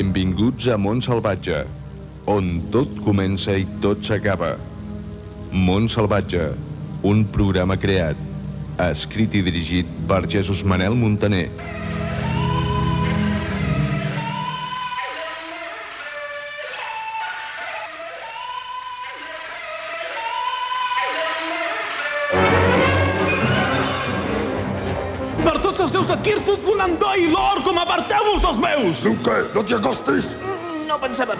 Benvinguts a Mont Salvatge, on tot comença i tot s'acaba. Mont Salvatge, un programa creat, escrit i dirigit per Jesús Manel Montaner.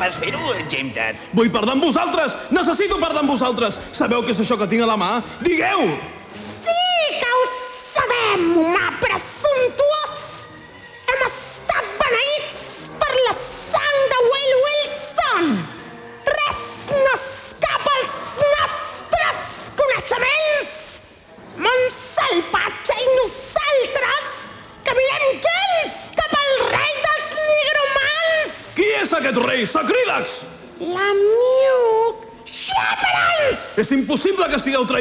Pas fer-ho, Gemtat. Vull perdre amb vosaltres! Necessito perdre amb vosaltres! Sabeu què és això que tinc a la mà? Digueu!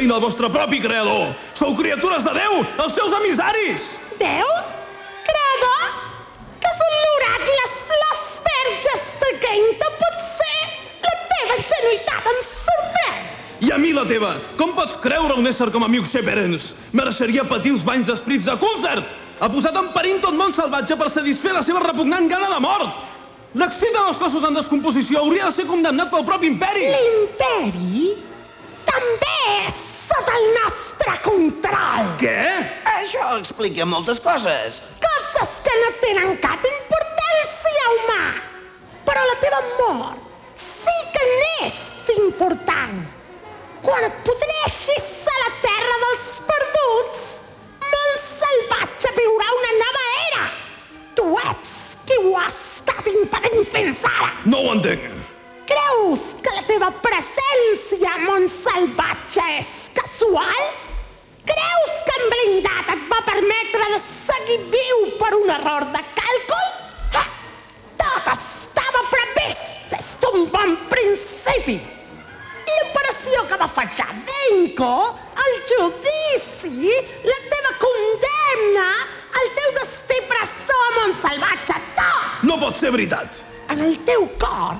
Traint el vostre propi creador! Sou criatures de Déu, els seus emissaris! Déu? Creador? Que són l'orat i les flors verges de potser la teva ingenuïtat ens sorprèn. I a mi la teva! Com pots creure un ésser com a Miuk Sheperens? Mereixeria patir els banys d'esprits de Coulthard! Ha posat en perill tot món salvatge per satisfer la seva repugnant gana de mort! L'excita dels cossos en descomposició hauria de ser condemnat pel propi imperi! L'imperi també és sota el nostre control. Què? Això explica moltes coses. Coses que no tenen cap importància, humà. Però la teva mort sí que n'és important. Quan et podreixis a la terra dels perduts, molt salvatge viurà una nova era. Tu ets qui ho ha estat impedint fins ara. No ho entenc! Creus que la teva presència a Mont Salvatge és casual? Creus que en blindat et va permetre de seguir viu per un error de càlcul? Ah, tot estava previst des d'un bon principi. L'operació que va fallar Denko, el judici, la teva condemna, el teu destí presó a Mont Salvatge, tot! No pot ser veritat! En el teu cor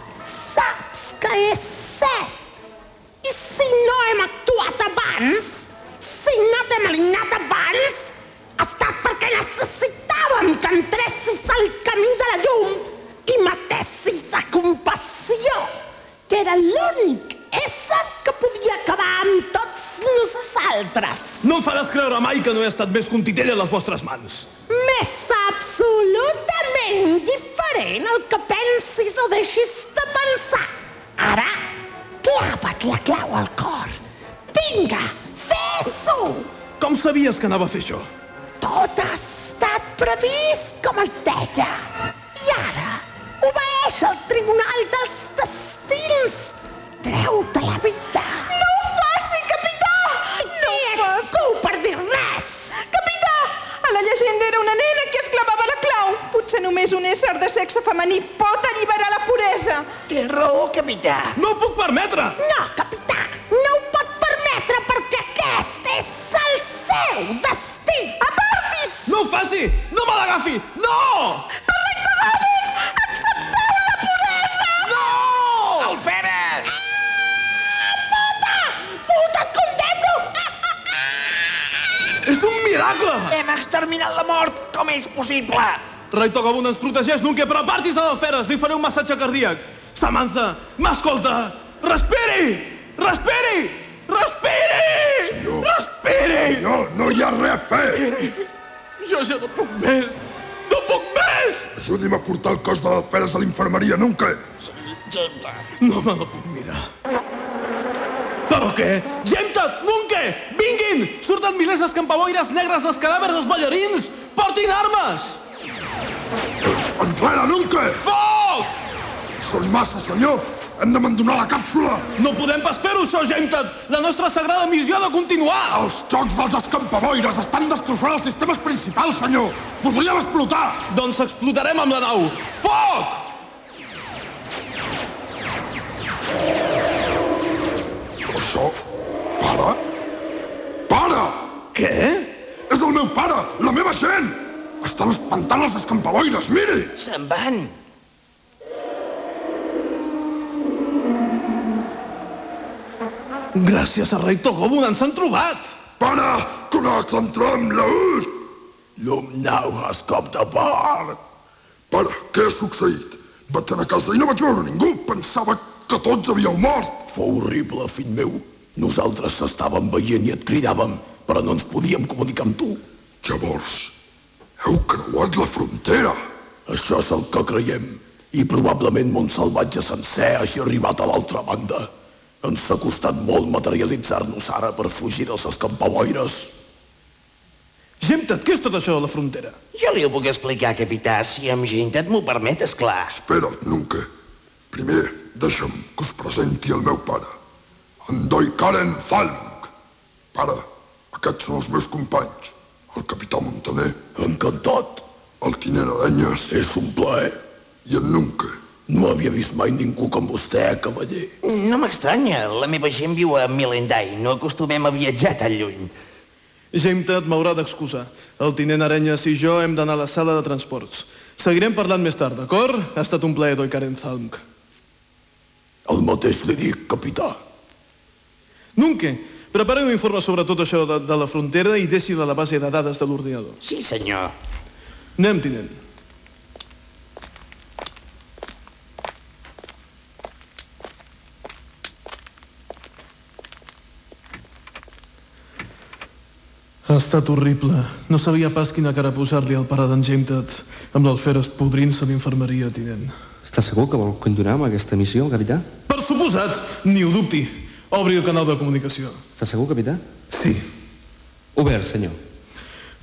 saps que és cert. I si no hem actuat abans, si no t'hem alineat abans, ha estat perquè necessitàvem que entressis al camí de la llum i matessis a compassió, que era l'únic ésser que podia acabar amb tots nosaltres. No em faràs creure mai que no he estat més contitella a les vostres mans. M'és absolutament diferent el que pensis o deixis de pensar. Ara, clava't la clau al cor. Vinga, fes-ho! Com sabies que anava a fer això? Tot ha estat previst com et deia. I ara, obeeix el tribunal dels destins. Treu-te la vida. No ho faci, capità! No ho faci! per dir res! Capità! A la llegenda era una nena que es clavava la clau. Potser només un ésser de sexe femení pot alliberar la puresa. Té raó, capità. No ho puc permetre! No, capità, no ho pot permetre perquè aquest és el seu destí. Apartis! No ho faci! No me l'agafi! No! Per l'Ictodàvil! Accepteu la puresa! No! Alferes! Puta! Puta, et condemno! És un miracle! Hem exterminat la mort! Com és possible? Rei Togobun ens protegeix, Nunca, però apartis a l'alferes! Li faré un massatge cardíac! Samantha, m'escolta! Respiri! Respiri! Respiri! No. Respiri! No, no hi ha res a fer! Jo ja no puc més! No puc més! Ajudi'm a portar el cos de l'alferes a l'infermeria, nunca! Gemtat. No me la puc mirar. Però què? Gemtat! Nunca! Vinguin! Surten milers d'escampaboires negres dels cadàvers dels ballarins! Portin armes! Enrere, nunca! Foc! Són massa, senyor! Hem d'abandonar la càpsula! No podem pas fer-ho, això, Gemtat! La nostra sagrada missió ha de continuar! Els jocs dels escampaboires estan destrossant els sistemes principals, senyor! Podríem explotar! Doncs explotarem amb la nau! Foc! Això... Para? Para! Què? És el meu pare! La meva gent! Estan espantant els escampaboires, miri! Se'n van! Gràcies a rei Togobun ens han trobat! Pare, Conec l'entram, l'ús! L'omnau has cop de port! Pare, què ha succeït? Vaig anar a casa i no vaig veure ningú. Pensava que tots havíeu mort. Fou horrible, fill meu. Nosaltres s'estàvem veient i et cridàvem, però no ens podíem comunicar amb tu. Llavors, heu creuat la frontera. Això és el que creiem. I probablement Montsalvatge sencer hagi arribat a l'altra banda. Ens ha costat molt materialitzar-nos ara per fugir dels escampaboires. Gemtet, què és tot això de la frontera? Jo li ho puc explicar, capità, si amb gent et m'ho permet, és clar. Espera't, Nunca. Primer, deixa'm que us presenti el meu pare. En Doi Karen Falk. Pare, aquests són els meus companys. El capità Montaner, Encantat. el tinent Arenyes És un plaer. i en Nunca. No havia vist mai ningú com vostè, cavaller. No m'estranya, la meva gent viu a Milendai, no acostumem a viatjar tan lluny. Gemtet m'haurà d'excusar. El tinent Arenyes i jo hem d'anar a la sala de transports. Seguirem parlant més tard, d'acord? Ha estat un plaer, Doikaren Zalm. El mateix li dic, capità. Nunke, prepara un informe sobre tot això de, de la frontera i deixi de la base de dades de l'ordinador. Sí, senyor. Anem, tinent. Ha estat horrible. No sabia pas quina cara posar-li al pare d'en Jametet amb l'alferes podrint-se a l'infermeria, tinent. Està segur que vol continuar amb aquesta missió, capità? Per suposat, ni ho dubti. Obri el canal de comunicació. Està segur, capità? Sí. Obert, senyor.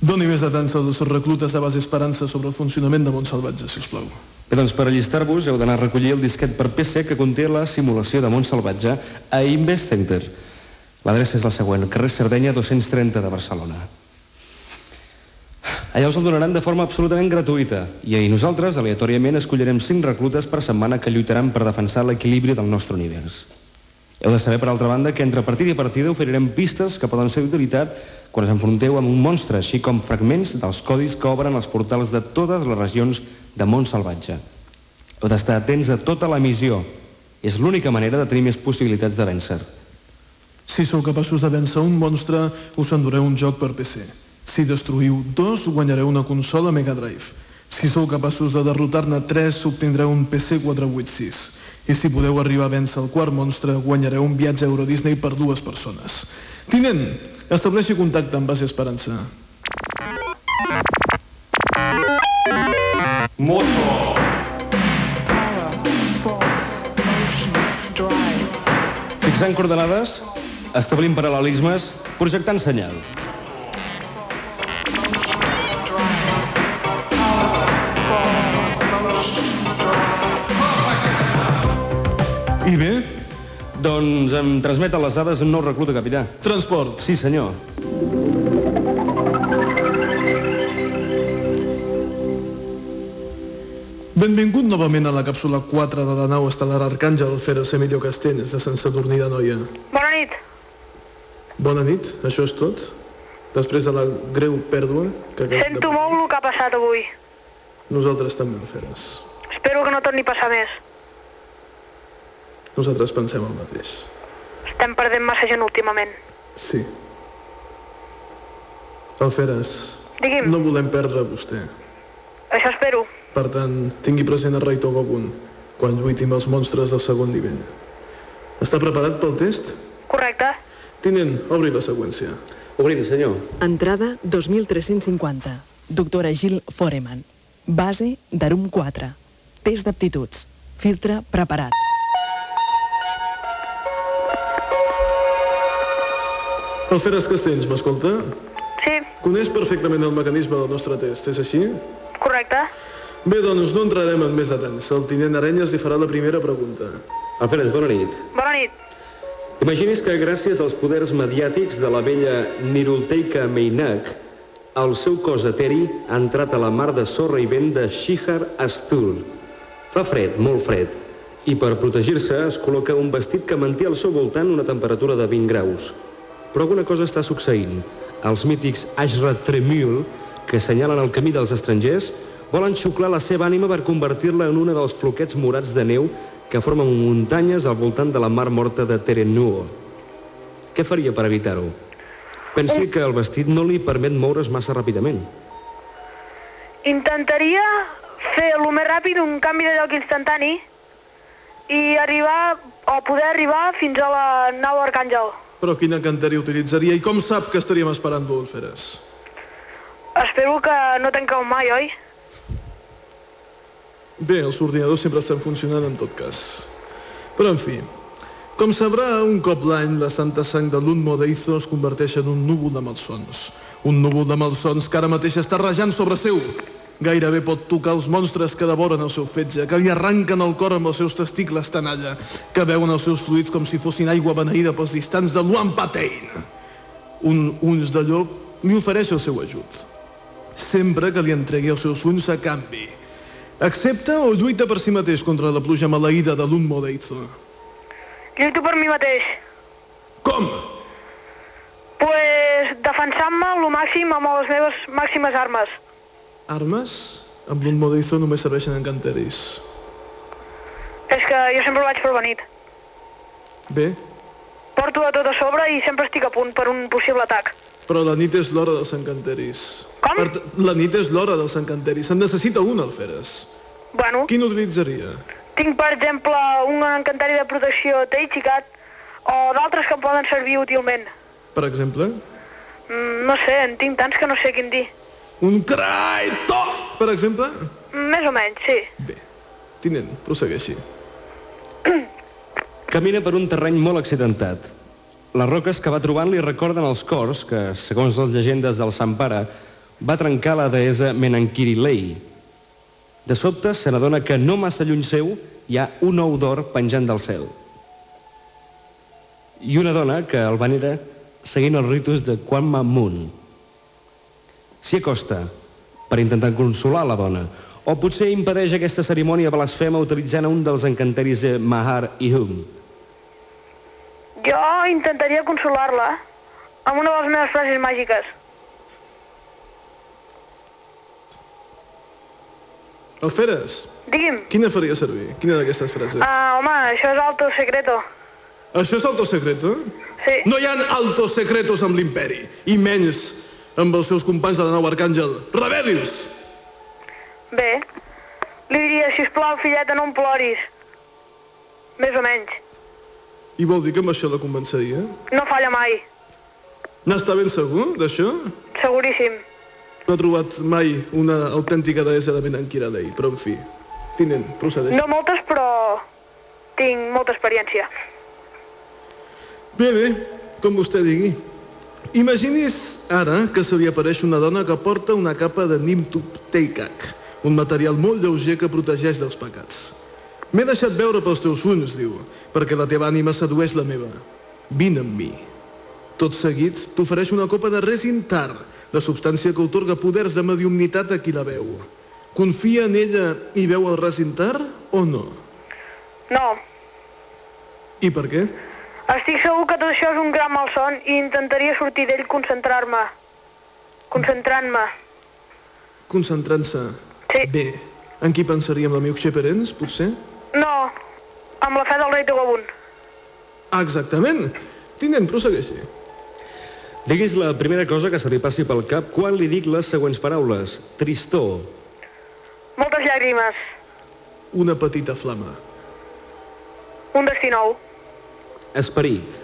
Doni més detalls als reclutes de base Esperança sobre el funcionament de Montsalvatge, si us plau. Bé, doncs per allistar-vos heu d'anar a recollir el disquet per PC que conté la simulació de Montsalvatge a Invest Center. L'adreça és la següent, carrer Sardenya 230 de Barcelona. Allà us el donaran de forma absolutament gratuïta i ahir nosaltres, aleatòriament, escollirem 5 reclutes per setmana que lluitaran per defensar l'equilibri del nostre univers. Heu de saber, per altra banda, que entre partida i partida oferirem pistes que poden ser d'utilitat quan us enfronteu amb un monstre, així com fragments dels codis que obren els portals de totes les regions de món salvatge. Heu d'estar atents a tota la missió. És l'única manera de tenir més possibilitats de vèncer. Si sou capaços de vèncer un monstre, us endureu un joc per PC. Si destruïu dos, guanyareu una consola Mega Drive. Si sou capaços de derrotar-ne tres, obtindreu un PC 486. I si podeu arribar a vèncer el quart monstre, guanyareu un viatge a Euro Disney per dues persones. Tinent, estableixi contacte amb base Esperança. Fixant coordenades, establint paral·lelismes, projectant senyal. I bé, Doncs em transmeten les dades un nou recluta, capità. transport. Sí, senyor. Benvingut novament a la càpsula 4 de la nau estel·lar Arcàngel Feres Emilio Castells de Sant Sadurní de Noia. Bona nit. Bona nit, això és tot? Després de la greu pèrdua que Sento molt el que ha passat avui. Nosaltres també, Feres. Espero que no torni a passar més. Nosaltres pensem el mateix. Estem perdent massa gent últimament. Sí. Alferes, Digui'm, no volem perdre vostè. això espero. Per tant, tingui present a Rei Togobun quan lluiti amb els monstres del segon nivell. Està preparat pel test? Correcte? Tinent, obri la seqüència. Obrim, senyor. Entrada 2350. Doctora Gil Foreman. Base d'Arum 4. Test d'aptituds. Filtre preparat. Alferes Castells, m'escolta? Sí, Coneix perfectament el mecanisme del nostre test, és així? correcte. Bé, doncs no entrarem en més detalls. El tinent Arenyes li farà la primera pregunta. Alferes, bona nit. Bona nit. Imagini's que gràcies als poders mediàtics de la vella Nirulteika Meinak, el seu cos eteri ha entrat a la mar de sorra i vent de Shihar Astur. Fa fred, molt fred, i per protegir-se es col·loca un vestit que manté al seu voltant una temperatura de 20 graus. Però alguna cosa està succeint. Els mítics Ashrat Tremul, que assenyalen el camí dels estrangers, volen xuclar la seva ànima per convertir-la en una dels floquets morats de neu que formen muntanyes al voltant de la mar morta de Terenuo. què faria per evitar-ho? Pensi que el vestit no li permet moure's massa ràpidament. Intentaria fer el més ràpid un canvi de lloc instantani i arribar, o poder arribar fins a la nau Arcàngel. Però quina encanteri utilitzaria i com sap que estaríem esperant-lo, Alferes? Espero que no tanqueu mai, oi? Bé, els ordinadors sempre estan funcionant en tot cas. Però, en fi, com sabrà, un cop l'any la santa sang de l'Unmo d'Eizo es converteix en un núvol de malsons. Un núvol de malsons que ara mateix està rajant sobre seu. Gairebé pot tocar els monstres que devoren el seu fetge, que li arranquen el cor amb els seus testicles tanalla, que veuen els seus fluids com si fossin aigua beneïda pels distants de Luan Patein. Un ulls de llop li ofereix el seu ajut, sempre que li entregui els seus ulls a canvi. Accepta o lluita per si mateix contra la pluja maleïda de l'Unmo d'Eizo? Lluito per mi mateix. Com? Pues defensant-me el màxim amb les meves màximes armes. Armes? Amb l'Unmo d'Eizo només serveixen encanteris. És que jo sempre vaig per benit. Bé, Porto a tot a sobre i sempre estic a punt per un possible atac. però la nit és l'hora dels encanteris. Com? Per La nit és l'hora dels encanteris. Se'n necessita un, Alferes. Bueno, Quin utilitzaria? tinc per exemple un encantari de protecció Teichikat o d'altres que em poden servir útilment. Per exemple? Mm, no sé, en tinc tants que no sé quin dir. Un Kraito, per exemple? Més o menys, sí. Tinent, prossegueixi. Camina per un terreny molt accidentat. Les roques que va trobant li recorden els cors que, segons les llegendes del Sant Pare, va trencar la deessa Menankiri Lei. De sobte se n'adona que no massa lluny seu hi ha un ou d'or penjant del cel. I una dona que el venera seguint els ritus de Quan Moon. S'hi acosta per intentar consolar la dona, o potser impedeix aquesta cerimònia blasfema utilitzant un dels encanteris de Mahar i Hum. Jo intentaria consolar-la amb una de les meves frases màgiques. Alferes, Digui'm. quina faria servir? Quina d'aquestes frases? Ah, home, això és alto secreto. Això és alto secreto? Sí. No hi ha altos secretos amb l'imperi, i menys amb els seus companys de la nau Arcàngel. Rebel·lius! Bé, li diria, si us plau, filleta, no em ploris. Més o menys. I vol dir que amb això la convenceria? No falla mai, N'està ben segur, d'això? seguríssim. No ha trobat mai una autèntica deessa de Benankiralei, però en fi. Tinent, procedeix. No moltes, però tinc molta experiència. Bé, bé, com vostè digui. Imagini's ara que se li apareix una dona que porta una capa de Nimtup Teikak, un material molt lleuger que protegeix dels pecats. M'he deixat veure pels teus ulls, diu, perquè la teva ànima sedueix la meva. Vine amb mi. Tot seguit, t'ofereix una copa de resin tar, la substància que otorga poders de mediumnitat a qui la veu. Confia en ella i veu el resin tar o no? No, I per què? Estic segur que tot això és un gran malson i intentaria sortir d'ell concentrar-me. Concentrant-me. Concentrant-se. Sí. Bé, en qui pensaríem? L'amic Xeperens, potser? No, amb la fe del rei Tegabun. Ah, exactament. Tinent, prossegueixi. Diguis la primera cosa que se li passi pel cap quan li dic les següents paraules. Tristor, Moltes llàgrimes, Una petita flama. un destí nou, esperit,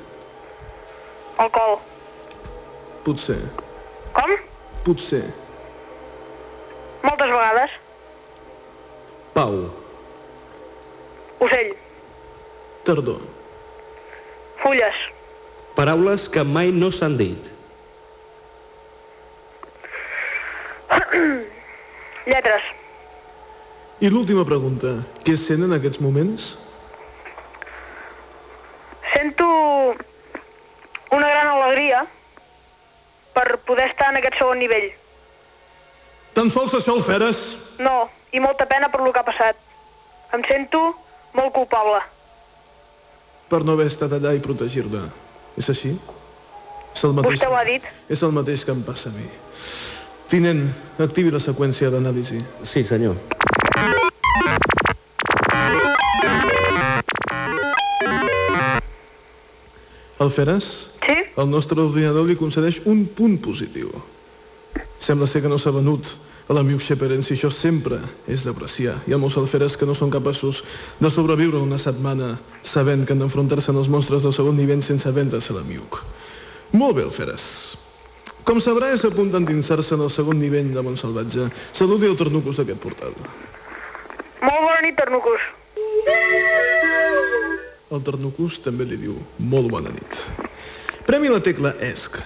alcohol. Potser. Com? Potser. Moltes vegades. pau, Ocell, Tardor. fulles, paraules que mai no s'han dit. lletres, I l'última pregunta. Què sent en aquests moments? Sento una gran alegria per poder estar en aquest segon nivell. Tan sols això el feres? No, i molta pena per lo que ha passat. Em sento molt culpable. Per no haver estat allà i protegir-la. És així? És el mateix... Vostè ho ha dit? És el mateix que em passa a mi. Tinent, activi la seqüència d'anàlisi. Sí, senyor. El feres? Sí? El nostre ordinador li concedeix un punt positiu. Sembla ser que no s'ha venut a l'amic Sheperens i això sempre és d'apreciar. Hi ha molts alferes que no són capaços de sobreviure una setmana sabent que han d'enfrontar-se als monstres de segon nivell sense vendre's a l'amic. Molt bé, alferes. Com sabrà, és a punt d'endinsar-se en el segon nivell de Montsalvatge. Saludi el tornucos d'aquest portal. Molt bona nit, Tornucos. El Ternucus també li diu molt bona nit. Premi la tecla ESC.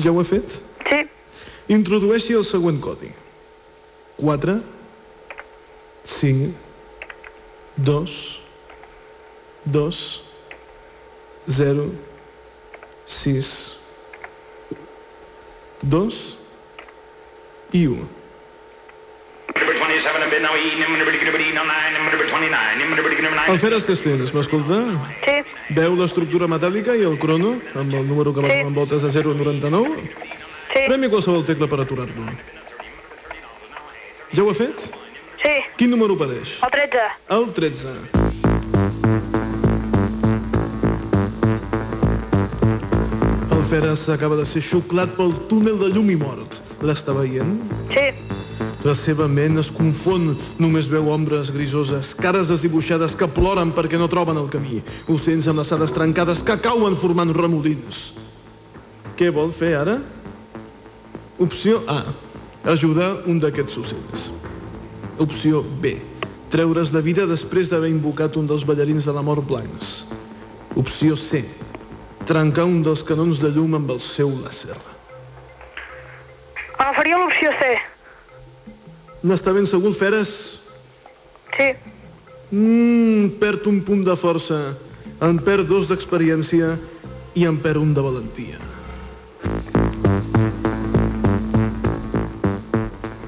Ja ho he fet? Sí. Introdueixi el següent codi. 4 5 2 2 0 6 2 i 1. Alferes Castells, m'escolta? Sí. Veu l'estructura metàl·lica i el crono amb el número que va amb voltes de 0 a 99? Sí. Premi qualsevol tecla per aturar-lo. Ja ho ha fet? Sí. Quin número apareix? El 13. El 13. El Feres acaba de ser xuclat pel túnel de llum i mort. L'està veient? Sí. La seva ment es confon, només veu ombres grisoses, cares desdibuixades que ploren perquè no troben el camí, ocells ales trencades que cauen formant remolins. Què vol fer ara? Opció A. Ajudar un d'aquests ocells. Opció B. Treure's de vida després d'haver invocat un dels ballarins de la mort blancs. Opció C. Trencar un dels canons de llum amb el seu làser. Agafaria l'opció C. N'està ben segur, el Feres? Sí. Mmm, perd un punt de força, en perd dos d'experiència i en perd un de valentia.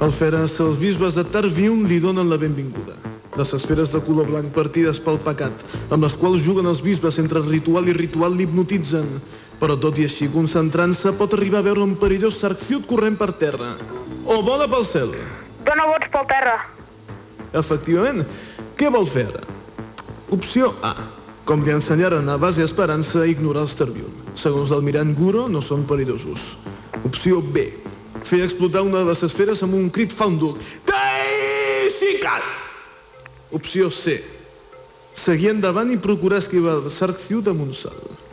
El Feres, els bisbes de Tarvium li donen la benvinguda. Les esferes de color blanc partides pel pecat, amb les quals juguen els bisbes entre ritual i ritual l'hipnotitzen. Però tot i així, concentrant-se, pot arribar a veure un perillós sarcfiut corrent per terra. O vola pel cel. Dóna vots pel terra. Efectivament. Què vol fer ara? Opció A. Com li ensenyaren a base esperança, ignorar els Terbium. Segons l'almirant Guro, no són perillosos. Opció B. Fer explotar una de les esferes amb un crit fàndol. Teixicat! Opció C. Seguir endavant i procurar esquivar el Sarcciut amb un salt.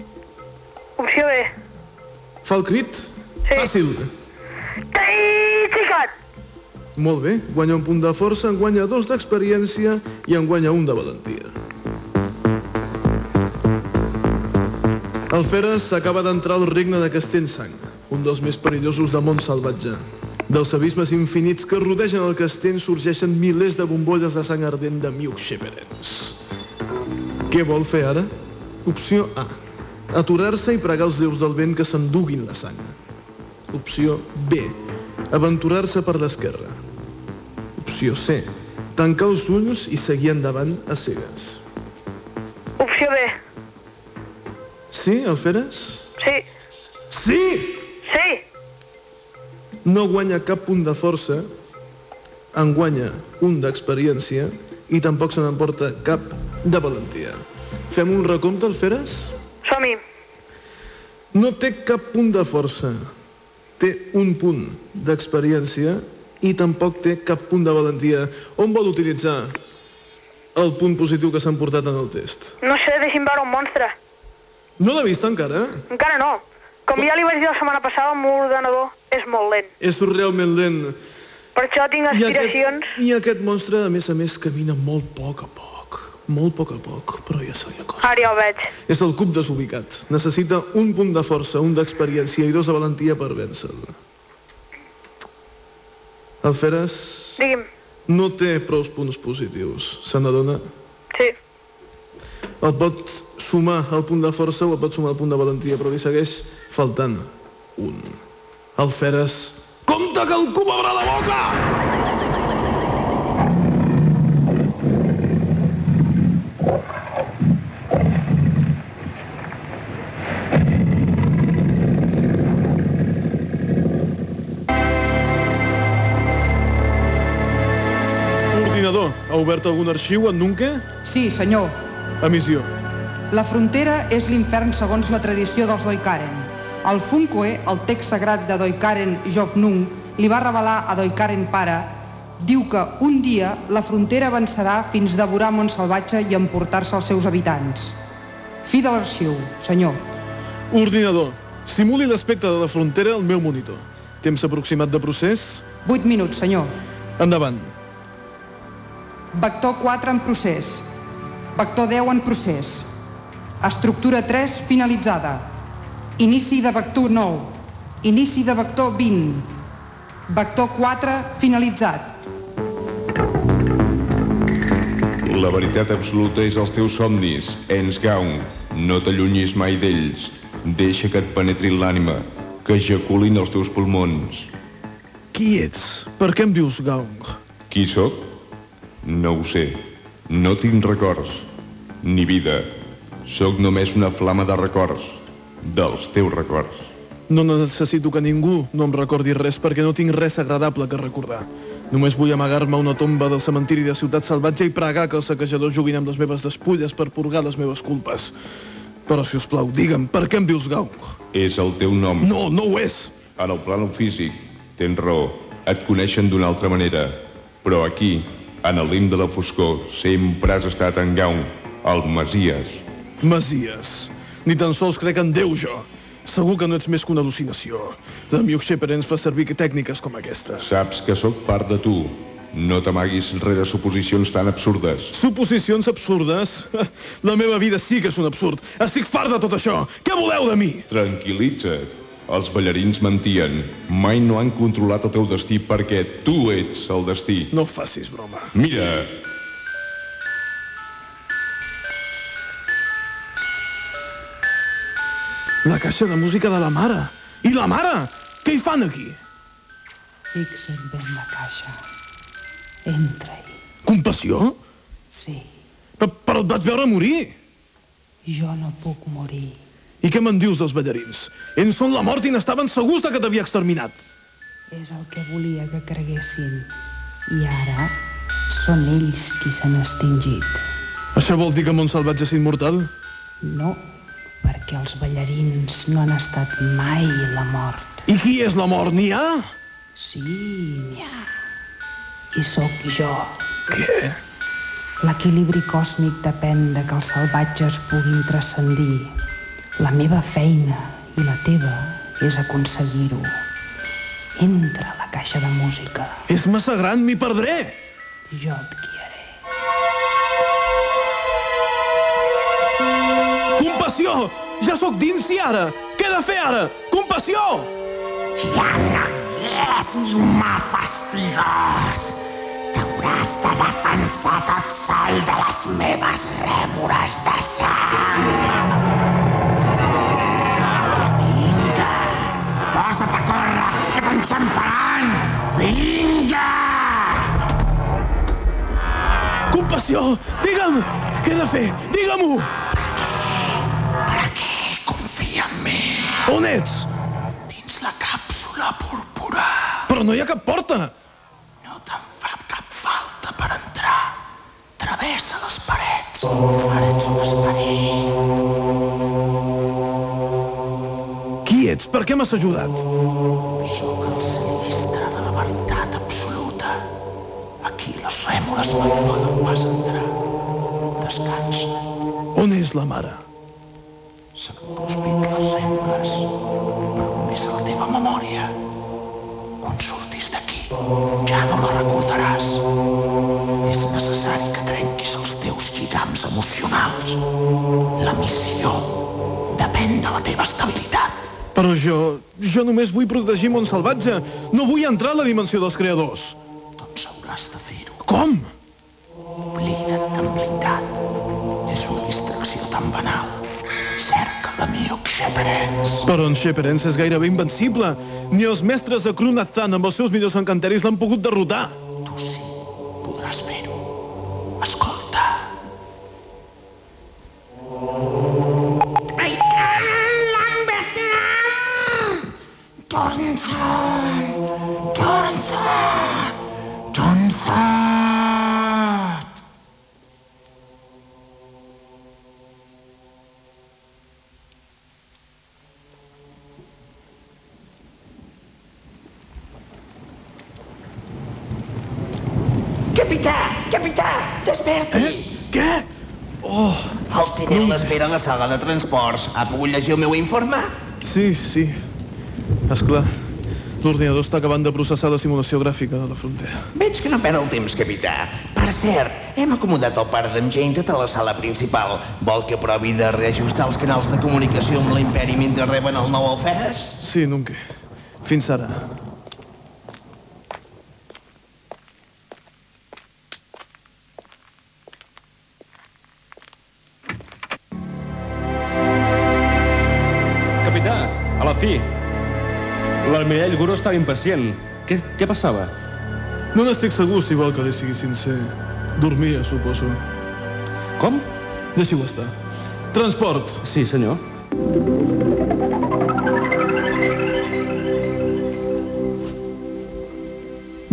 Opció B. Fa el crit? Sí. Fàcil. Teixicat! Molt bé. Guanya un punt de força, en guanya dos d'experiència i en guanya un de valentia. El Feres acaba d'entrar al regne de Castellsang, un dels més perillosos de món salvatge. Dels abismes infinits que rodegen el castell sorgeixen milers de bombolles de sang ardent de Miuk Sheperens. Què vol fer ara? Opció A. Aturar-se i pregar els déus del vent que s'enduguin la sang. Opció B. Aventurar-se per l'esquerra. Opció C. Tancar els ulls i seguir endavant a cegues. Opció B. Sí, Alferes? Sí. Sí! Sí! No guanya cap punt de força, en guanya un d'experiència i tampoc se n'emporta cap de valentia. Fem un recompte, Alferes? Som-hi. No té cap punt de força, té un punt d'experiència i tampoc té cap punt de valentia. On vol utilitzar el punt positiu que s'han portat en el test? No sé, deixi'm veure un monstre. No l'ha vist encara? Encara no. Com ja li vaig dir la setmana passada, el meu ordenador és molt lent. És realment lent. Per això tinc I aquest, aspiracions. I aquest monstre, a més a més, camina molt poc a poc. Molt poc a poc, però ja se li acosta. Ara ja ho veig. És el cub desubicat. Necessita un punt de força, un d'experiència i dos de valentia per vèncer-lo. El Feres Digui'm. no té prou punts positius. Se n'adona? Sí. Et pot sumar el punt de força o et pot sumar el punt de valentia, però li segueix faltant un. El Feres... Compte que el cub obre la boca! Obert algun arxiu en Nunca? Sí, senyor. Emissió. La frontera és l'infern segons la tradició dels Doikaren. El Funkoe, el text sagrat de Doikaren Jofnung, li va revelar a Doikaren pare, diu que un dia la frontera avançarà fins devorar Montsalvatge i emportar-se els seus habitants. Fi de l'arxiu, senyor. Ordinador, simuli l'aspecte de la frontera al meu monitor. Temps aproximat de procés? 8 minuts, senyor. Endavant. Vector 4 en procés. Vector 10 en procés. Estructura 3 finalitzada. Inici de vector 9. Inici de vector 20. Vector 4 finalitzat. La veritat absoluta és els teus somnis, Ens Gaun. No t'allunyis mai d'ells. Deixa que et penetrin l'ànima, que ejaculin els teus pulmons. Qui ets? Per què em dius Gaung? Qui sóc? No ho sé. No tinc records. Ni vida. Sóc només una flama de records. Dels teus records. No necessito que ningú no em recordi res perquè no tinc res agradable que recordar. Només vull amagar-me a una tomba del cementiri de Ciutat Salvatge i pregar que els saquejadors juguin amb les meves despulles per purgar les meves culpes. Però, si us plau, digue'm, per què em dius Gaung? És el teu nom. No, no ho és! En el plànol físic, tens raó. Et coneixen d'una altra manera. Però aquí, en el lim de la foscor, sempre has estat en Gaung, el Masies. Masies. Ni tan sols crec en Déu, jo. Segur que no ets més que una al·lucinació. La Miuk Shepherd ens fa servir tècniques com aquesta. Saps que sóc part de tu. No t'amaguis rere suposicions tan absurdes. Suposicions absurdes? La meva vida sí que és un absurd. Estic fart de tot això. Què voleu de mi? Tranquil·litza't. Els ballarins mentien. Mai no han controlat el teu destí perquè tu ets el destí. No facis broma. Mira, La caixa de música de la mare. I la mare? Què hi fan aquí? Fixa't ben la caixa. Entra-hi. Compassió? Sí, Però, però et vaig veure morir. jo no puc morir. I què me'n dius dels ballarins? Ells són la mort i n'estaven segurs de que t'havia exterminat. És el que volia que creguessin. I ara són ells qui s'han extingit. Això vol dir que Montsalvatge és immortal? No, perquè els ballarins no han estat mai la mort. I qui és la mort? N'hi ha? Sí, n'hi ha. I sóc jo. Què? L'equilibri còsmic depèn de que els salvatges puguin transcendir. La meva feina i la teva és aconseguir-ho. Entra a la caixa de música. És massa gran, m'hi perdré. Jo et guiaré. Compassió! Ja sóc dins i ara! Què he de fer ara? Compassió! Ja no hi és, humà fastigós. T'hauràs de defensar tot sol de les meves rèmores de sang. Que t'enxamparan. Vinga! Compassió! Digue'm! Què he de fer? Digue-m'ho! Confia en mi. On ets? Dins la càpsula púrpura. Però no hi ha cap porta! No te'n fa cap falta per entrar. Travessa les parets. Ara ets un esperit. Qui ets? Per què m'has ajudat? Les rèmores no hi poden pas entrar. Descansa. On és la mare? S'han cruspit les rèmores, però només a la teva memòria. Quan surtis d'aquí, ja no la recordaràs. És necessari que trenquis els teus lligams emocionals. La missió depèn de la teva estabilitat. Però jo... jo només vull protegir Montsalvatge. No vull entrar a la dimensió dels creadors. Doncs hauràs de fer-ho. Com? Però en Sheperens és gairebé invencible. Ni els mestres de Krunathan amb els seus millors encanteris l'han pogut derrotar. Tu sí, podràs fer-ho. Escolta. Tornford! Tornford! Tornford! Capità! Capità! Desperti! Eh? Què? Oh! Tinent l'espera a la sala de transports. Ha pogut llegir el meu informe? Sí, sí. Esclar. L'ordinador està acabant de processar la simulació gràfica de la frontera. Veig que no perd el temps, capità. Per cert, hem acomodat el pare d'en Jane a la sala principal. Vol que provi de reajustar els canals de comunicació amb l'imperi mentre reben el nou alferes? Sí, Nunque. Fins ara. La fi. L'almirall Guro estava impacient. Què, què passava? No n'estic segur si vol que li sigui sincer. Dormia, suposo. Com? Deixi-ho estar. Transport. Sí, senyor.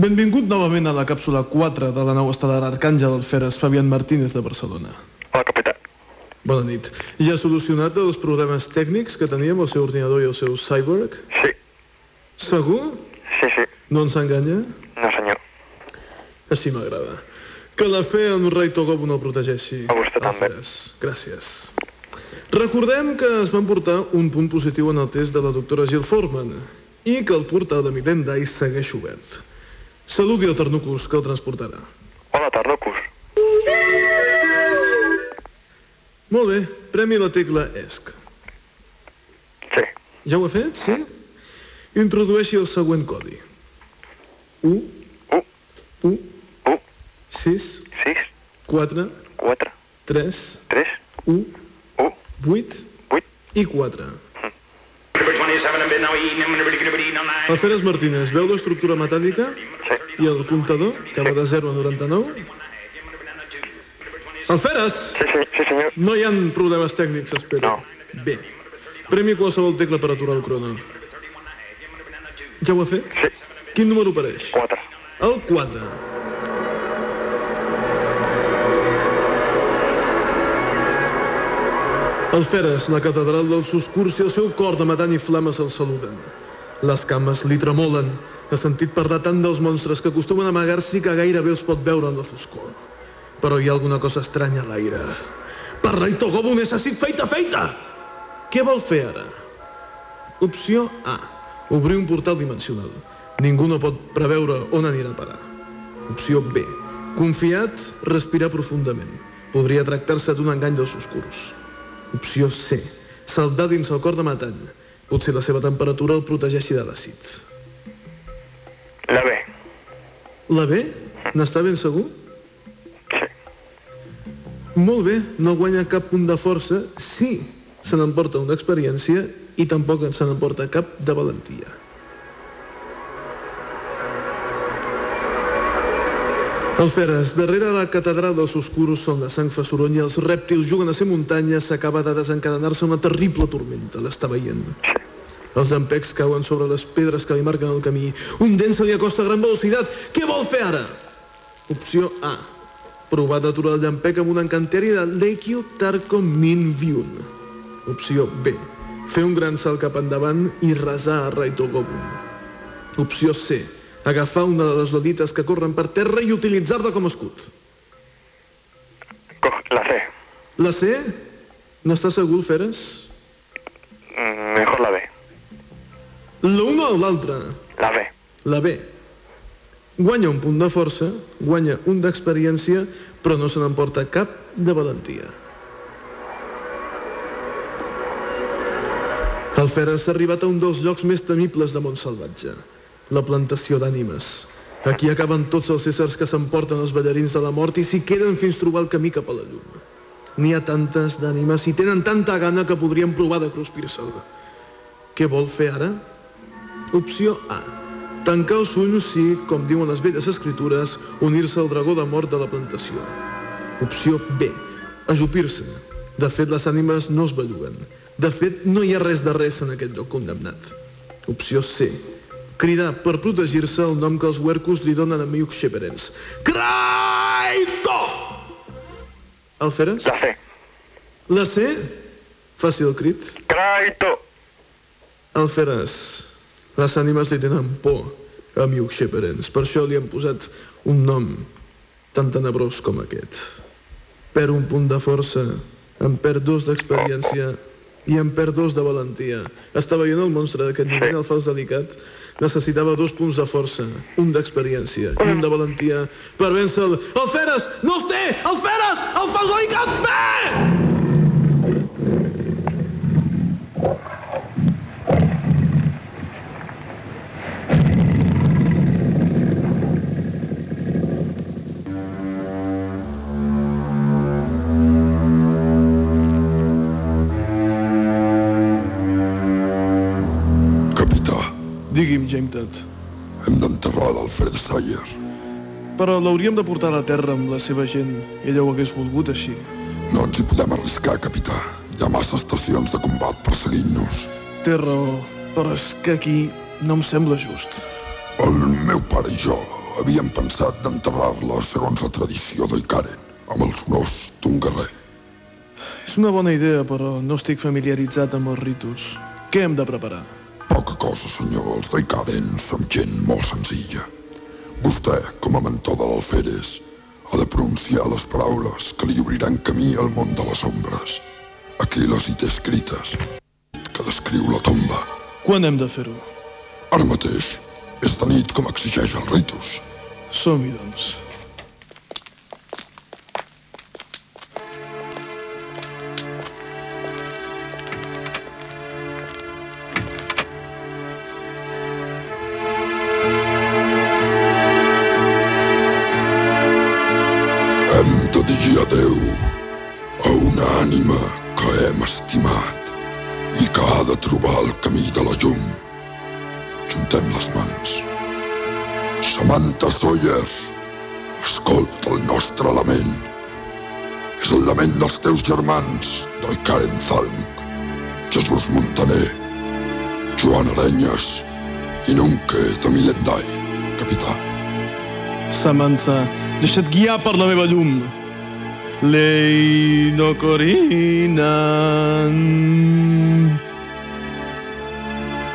Benvingut novament a la càpsula 4 de la nau estel·lar Arcàngel Alferes Fabián Martínez de Barcelona. Bona nit. Ja ha solucionat els problemes tècnics que teníem el seu ordinador i el seu cyborg? Sí. Segur? Sí, sí. No ens enganya? No, senyor. Així m'agrada. Que la fe en rei Togobo no el protegeixi. A vostè també. Gràcies. Recordem que es van portar un punt positiu en el test de la doctora Jill Forman i que el portal de Milendai segueix obert. Saludi el Ternucus que el transportarà. Hola, Tarnocus. Molt bé, premi la tecla ESC. Sí. Ja ho ha fet, sí? Introdueixi el següent codi. 1, 1, 1, 1, 6, 6, 4, 4, 3, 3, 1, 1, 8, 8 i 4. Alferes Martínez, veu l'estructura metàl·lica i el comptador, que va de 0 a 99? Alferes! Sí, sí, sí, senyor. No hi ha problemes tècnics, espero. No. Bé. Premi qualsevol tecla per aturar el crono. Ja ho ha fet? Sí. Quin número apareix? 4. El 4. El Feres, la catedral dels Suscurs i el seu cor de metall i flames el saluden. Les cames li tremolen, ha sentit parlar tant dels monstres que acostumen a amagar-s'hi que gairebé els pot veure en la foscor. Però hi ha alguna cosa estranya a l'aire. Per rei Togobo necessit feita, feita! Què vol fer ara? Opció A. Obrir un portal dimensional. Ningú no pot preveure on anirà a parar. Opció B. Confiat, respirar profundament. Podria tractar-se d'un engany dels oscurs. Opció C. Saldar dins el cor de metall. Potser la seva temperatura el protegeixi de l'àcid. La B. La B? N'està ben segur? Sí. Molt bé, no guanya cap punt de força si se n'emporta una experiència i tampoc se n'emporta cap de valentia. Alferes, darrere la catedral dels oscuros són la sang fa soroll i els rèptils juguen a ser muntanya s'acaba de desencadenar-se una terrible tormenta, l'està veient. Els empecs cauen sobre les pedres que li marquen el camí. Un dent se li acosta a gran velocitat. Què vol fer ara? Opció A. Provar d'aturar el llampec amb un encanteri de Lekio Tarko Min Vyun. Opció B. Fer un gran salt cap endavant i resar a Raito Gobun. Opció C. Agafar una de les lodites que corren per terra i utilitzar-la com a escut. La C. La C? N'està segur, Feres? Mm, Mejor la B. La una o l'altra? La B. La B. Guanya un punt de força, guanya un d'experiència, però no se n'emporta cap de valentia. El Feres ha arribat a un dels llocs més temibles de Montsalvatge, la plantació d'ànimes. Aquí acaben tots els éssers que s'emporten els ballarins de la mort i s'hi queden fins trobar el camí cap a la llum. N'hi ha tantes d'ànimes i tenen tanta gana que podrien provar de cruspir-se'l. Què vol fer ara? Opció A. Tancar els ulls i, com diuen les velles escritures, unir-se al dragó de mort de la plantació. Opció B. Ajupir-se. De fet, les ànimes no es belluguen. De fet, no hi ha res de res en aquest lloc condemnat. Opció C. Cridar per protegir-se el nom que els huercos li donen a Miuk Sheperens. Kraito! Alferes? La C. La C? Faci el crit. Kraito! Alferes, les ànimes li tenen por a Miuk Sheperens. Per això li han posat un nom tan tenebrós com aquest. Perd un punt de força, en perd dos d'experiència i en perd dos de valentia. Està veient el monstre d'aquest nivell, el fals delicat? Necessitava dos punts de força, un d'experiència i un de valentia per vèncer-el. El Feres! No els té! El Feres! El fals delicat! Ve! Jametot. hem d'enterrar l'Alfred Sayer. Però l'hauríem de portar a la terra amb la seva gent. Ella ho hagués volgut així. No ens hi podem arriscar, capità. Hi ha massa estacions de combat perseguint-nos. Té raó, però és que aquí no em sembla just. El meu pare i jo havíem pensat d'enterrar-la segons la tradició d'Oikaren, amb els honors d'un guerrer. És una bona idea, però no estic familiaritzat amb els ritus. Què hem de preparar? Poca cosa, senyor. Els d'Oikaren som gent molt senzilla. Vostè, com a mentor de l'Alferes, ha de pronunciar les paraules que li obriran camí al món de les ombres. Aquí les hi té escrites, que descriu la tomba. Quan hem de fer-ho? Ara mateix, és de nit com exigeix el ritus. Som-hi, doncs. Samantha Sawyer, escolta el nostre lament. És el lament dels teus germans, d'Oikaren Zalm, Jesús Montaner, Joan Arenyes i Nunke de Milendai, capità. Samantha, deixa't guiar per la meva llum. Lei no corinan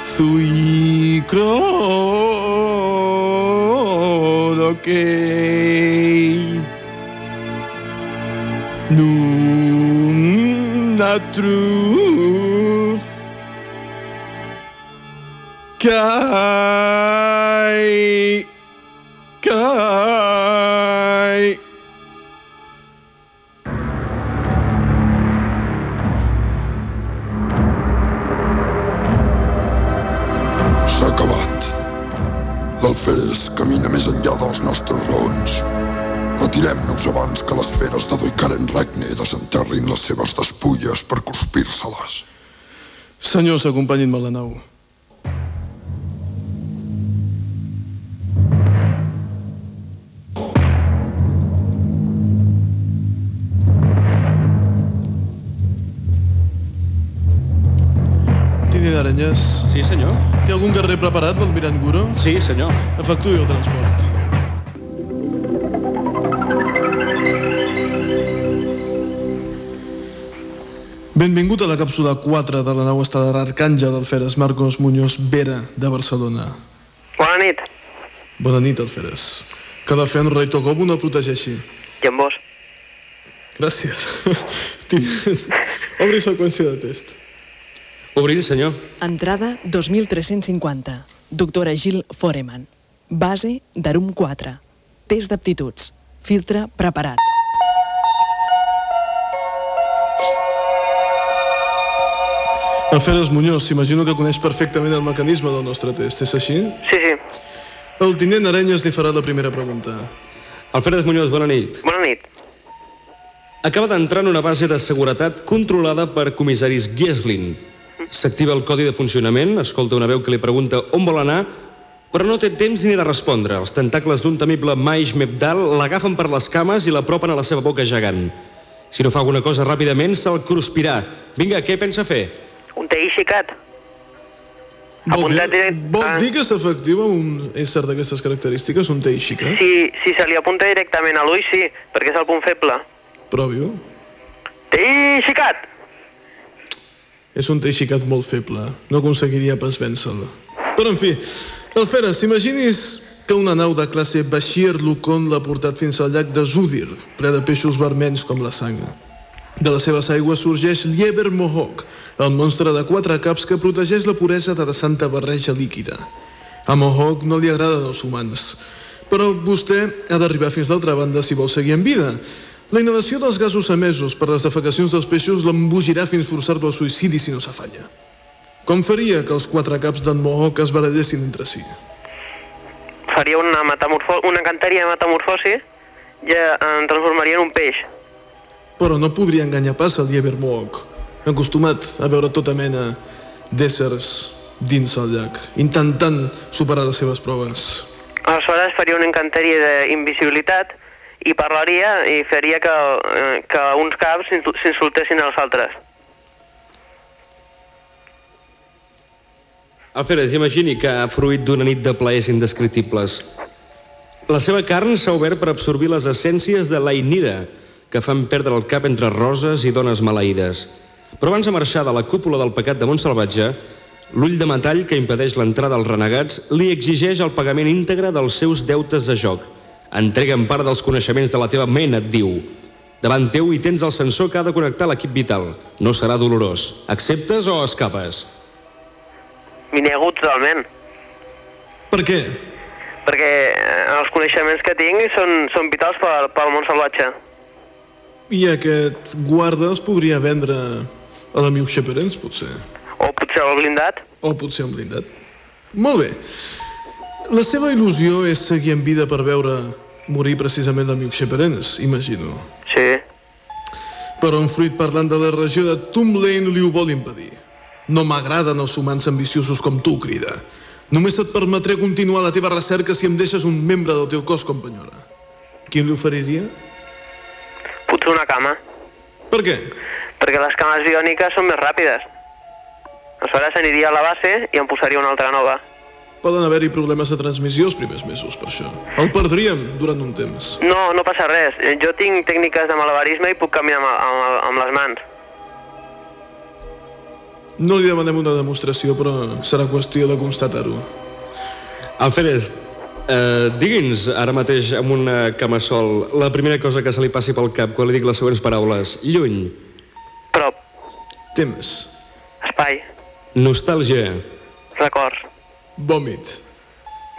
Sui crodo okay. Noem dat troef. L'Alferes camina més enllà dels nostres raons. Retirem-nos abans que les feres de Doikaren Regne desenterrin les seves despulles per cuspir-se-les. Senyors, acompanyin-me a la nau. Tinent Aranyes. Sí, senyor. Té algun guerrer preparat pel Mirant Guro? Sí, senyor. Efectuï el transport. Benvingut a la càpsula 4 de la nau estel·lar Arcàngel Alferes Marcos Muñoz Vera de Barcelona. Bona nit. Bona nit, Alferes. Que la fe en rei Togobo no protegeixi. I amb vos? Gràcies. Obri seqüència de test. Obrir, senyor. Entrada 2350. Doctora Gil Foreman. Base d'Arum 4. Test d'aptituds. Filtre preparat. Alferes Muñoz, s'imagino que coneix perfectament el mecanisme del nostre test, és així? Sí, sí. El tinent Arenyes li farà la primera pregunta. Alferes Muñoz, bona nit. Bona nit. Acaba d'entrar en una base de seguretat controlada per comissaris Gieslin. S'activa el codi de funcionament, escolta una veu que li pregunta on vol anar, però no té temps ni de respondre. Els tentacles d'un temible Maish Mebdal l'agafen per les cames i l'apropen a la seva boca gegant. Si no fa alguna cosa ràpidament, se'l cruspirà. Vinga, què pensa fer? Un té xicat. Vol dir, vol ah. dir que s'efectiva un ésser d'aquestes característiques, un teixica? Si, si se li apunta directament a l'ull, sí, perquè és el punt feble. Provi-ho. Té xicat! És un teixicat molt feble. No aconseguiria pas vèncer-lo. Però, en fi, Alferes, s'imagini's que una nau de classe Bashir Lucon l'ha portat fins al llac de Zudir, ple de peixos vermells com la sang. De les seves aigües sorgeix Lieber Mohawk, el monstre de quatre caps que protegeix la puresa de la santa barreja líquida. A Mohawk no li agraden els humans, però vostè ha d'arribar fins l'altra banda si vol seguir en vida. La inhalació dels gasos emesos per les defecacions dels peixos l'embogirà fins forçar-lo al suïcidi si no s'afanya. Com faria que els quatre caps d'en Mohawk es barallessin entre si? Faria una, metamorfo una canteria de metamorfosi i em transformaria en un peix. Però no podria enganyar pas el Lieber Mohawk, acostumat a veure tota mena d'éssers dins el llac, intentant superar les seves proves. Aleshores faria una encanteria d'invisibilitat i parlaria i faria que, eh, que uns caps s'insul- s'insultessin als altres. Alferes, imagini que ha fruit d'una nit de plaers indescriptibles. La seva carn s'ha obert per absorbir les essències de l'ainira, que fan perdre el cap entre roses i dones maleïdes. Però abans de marxar de la cúpula del pecat de Montsalvatge, l'ull de metall que impedeix l'entrada als renegats li exigeix el pagament íntegre dels seus deutes de joc. Entrega'm part dels coneixements de la teva ment, et diu. Davant teu hi tens el sensor que ha de connectar l'equip vital. No serà dolorós. Acceptes o escapes? M'hi nego totalment, Per què? perquè eh, els coneixements que tinc són, són vitals per, pel món salvatge. I aquest guarda els podria vendre a l'amic Xaperens, potser. O potser el blindat. O potser un blindat. Molt bé. La seva il·lusió és seguir en vida per veure morir precisament l'amic Xaperens, imagino. Sí. Però un fruit parlant de la regió de Tumlane li ho vol impedir. No m'agraden els humans ambiciosos com tu, crida. Només et permetré continuar la teva recerca si em deixes un membre del teu cos, companyora. Quin li oferiria? Potser una cama, Per què? perquè les cames biòniques són més ràpides. Aleshores aniria a la base i em posaria una altra nova. Poden haver-hi problemes de transmissió els primers mesos, per això. El perdríem durant un temps. No, no passa res. Eh, Jo tinc tècniques de malabarisme i puc caminar amb, amb, amb les mans. No li demanem una demostració, però serà qüestió de constatar-ho. Alferes, eh, digui'ns ara mateix amb una camassol la primera cosa que se li passi pel cap quan li dic les següents paraules. Lluny, Prop, Temps. espai, nostàlgia, records, Vòmit.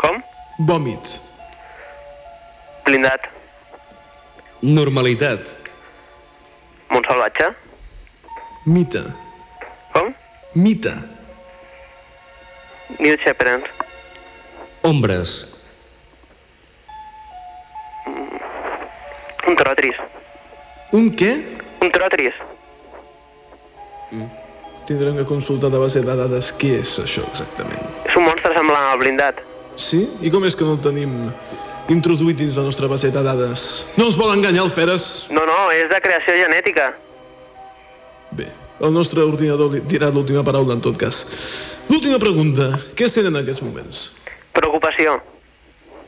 Com? Vòmit. blindat, normalitat, món salvatge, Mita. Com? Mita. New Shepherd's, ombres, un trotris, Un què? un trotris. Tindrem que consultar de base de dades què és això exactament. Al blindat. Sí? I com és que no el tenim introduït dins la nostra base de dades? No ens vol enganyar el Feres? No, no, és de creació genètica. Bé, el nostre ordinador li dirà l'última paraula en tot cas. L'última pregunta. Què sent en aquests moments? Preocupació,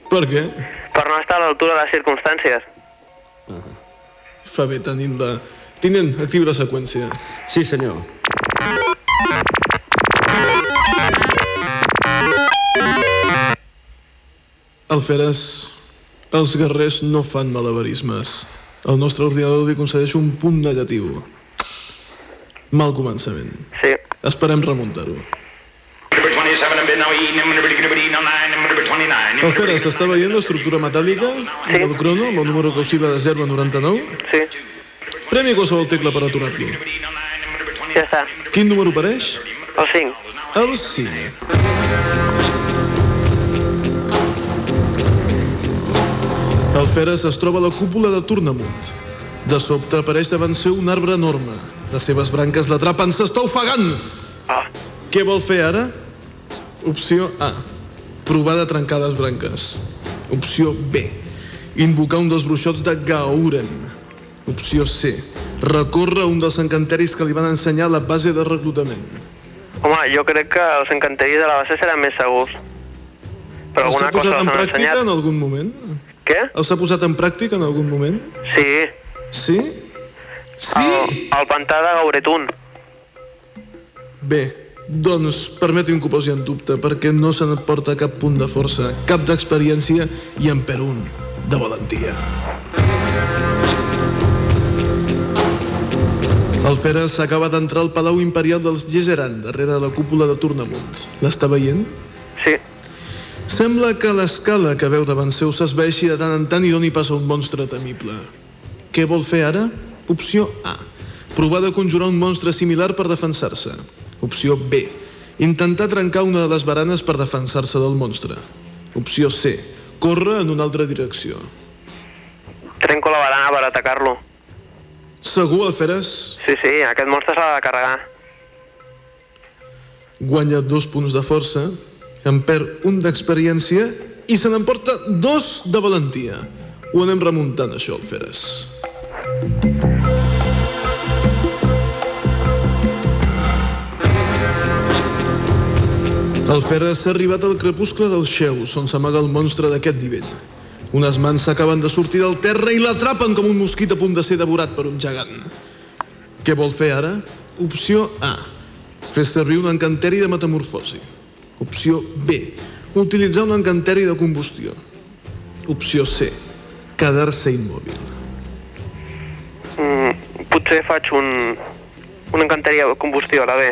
Per què? per no estar a l'altura de les circumstàncies. Fa bé tenint-la... Tinent, activa la seqüència. Sí, senyor. El Feres, els guerrers no fan malabarismes. El nostre ordinador li concedeix un punt negatiu. Mal començament. Sí. Esperem remuntar-ho. Number 27 and been now eating, number 29, number 29. El Feres està veient l'estructura metàl·lica sí. del crono amb el número que oscil·la de 0 a 99? Sí. Premi qualsevol tecla per aturar-lo. Ja està. Quin número apareix? El 5. El 5. El Feres es troba a la cúpula de Tornamunt. De sobte apareix davant seu un arbre enorme. Les seves branques l'atrapen, s'està ofegant! Ah. Què vol fer ara? Opció A. Provar de trencar les branques. Opció B. Invocar un dels bruixots de Gaurem. Opció C. Recórrer un dels encanteris que li van ensenyar a la base de reclutament. Home, jo crec que els encanteris de la base seran més segurs. Però alguna cosa els en han pràctica ensenyat. en algun moment? Què? Els ha posat en pràctica en algun moment? Sí. Sí? Sí? El, el pantà de Gauretun. Bé, Doncs permeti'm que ho posi en dubte, perquè no se n'aporta cap punt de força, cap d'experiència i en per un de valentia. El Feres s'acaba d'entrar al Palau Imperial dels Gesseran, darrere de la cúpula de Tornamunt. L'està veient? Sí. Sembla que l'escala que veu davant seu s'esveixi de tant en tant i doni pas a un monstre temible. Què vol fer ara? Opció A. Provar de conjurar un monstre similar per defensar-se. Opció B. Intentar trencar una de les baranes per defensar-se del monstre. Opció C. Córrer en una altra direcció. Trenco la barana per atacar-lo. Segur, Alferes? Sí, sí, aquest monstre s'ha de carregar. Guanya dos punts de força, en perd un d'experiència i se n'emporta dos de valentia. Ho anem remuntant, això, Alferes. El Feres s'ha arribat al crepuscle dels xeus, on s'amaga el monstre d'aquest nivell. Unes mans s'acaben de sortir del terra i l'atrapen com un mosquit a punt de ser devorat per un gegant. Què vol fer ara? Opció A. Fer servir un encanteri de metamorfosi. Opció B. Utilitzar un encanteri de combustió. Opció C. Quedar-se immòbil. Mm, potser faig un, un encanteri de combustió a la B.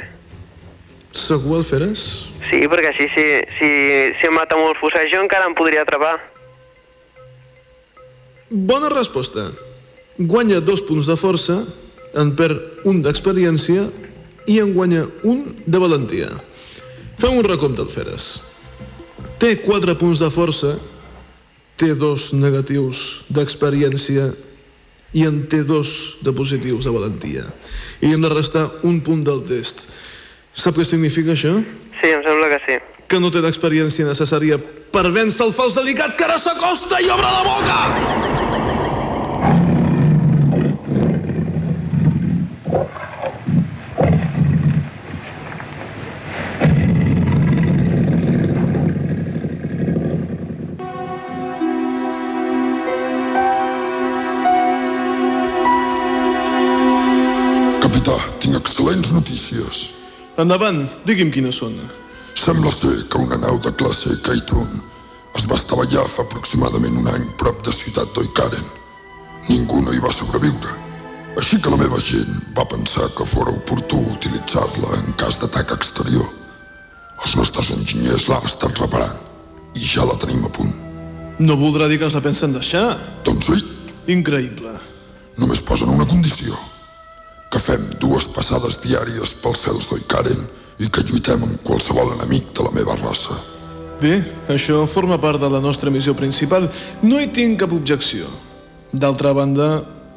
Segur el feres? Sí, perquè així si, si, si em metamorfosejo encara em podria atrapar. Bona resposta. Guanya dos punts de força, en perd un d'experiència i en guanya un de valentia. Fem un recompte al Feres. Té 4 punts de força, té dos negatius d'experiència i en té dos de positius de valentia. I hem de restar un punt del test. Sap què significa això? Sí, em sembla que sí. Que no té l'experiència necessària per vèncer el fals delicat que ara s'acosta i obre la boca! Excel·lents notícies. Endavant, digui'm quines són. Sembla ser que una nau de classe Keitron es va estavellar fa aproximadament un any prop de ciutat d'Oikaren. Ningú no hi va sobreviure. Així que la meva gent va pensar que fora oportú utilitzar-la en cas d'atac exterior. Els nostres enginyers l'han estat reparant i ja la tenim a punt. No voldrà dir que ens la pensen deixar? Doncs sí. Increïble. Només posen una condició. Que fem dues passades diàries pels cels d'Oikaren i que lluitem amb qualsevol enemic de la meva raça. Bé, això forma part de la nostra missió principal. No hi tinc cap objecció. D'altra banda,